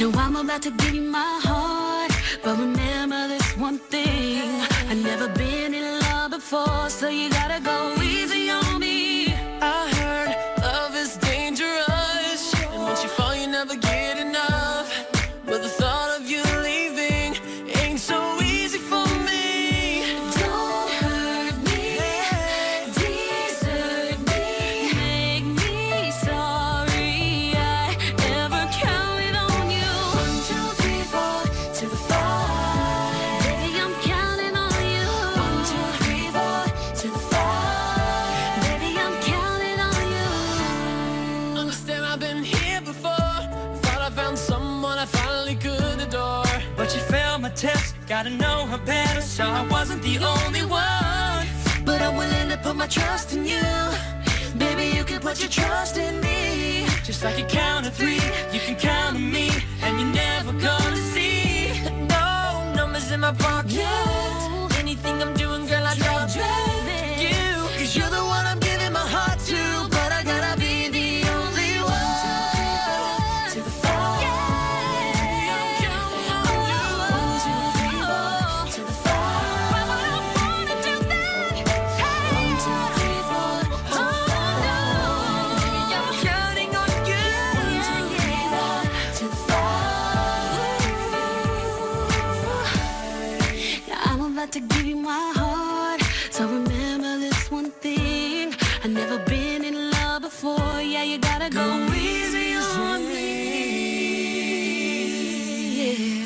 No, I'm about to give you my heart. But remember this one thing. I've never been in love before, so you gotta go test, gotta know her better, so I wasn't the only one. But I'm willing to put my trust in you. Baby, you can put your trust in me. Just like you count to three, you can count on me, about to give you my heart. So remember this one thing. I've never been in love before. Yeah, you gotta go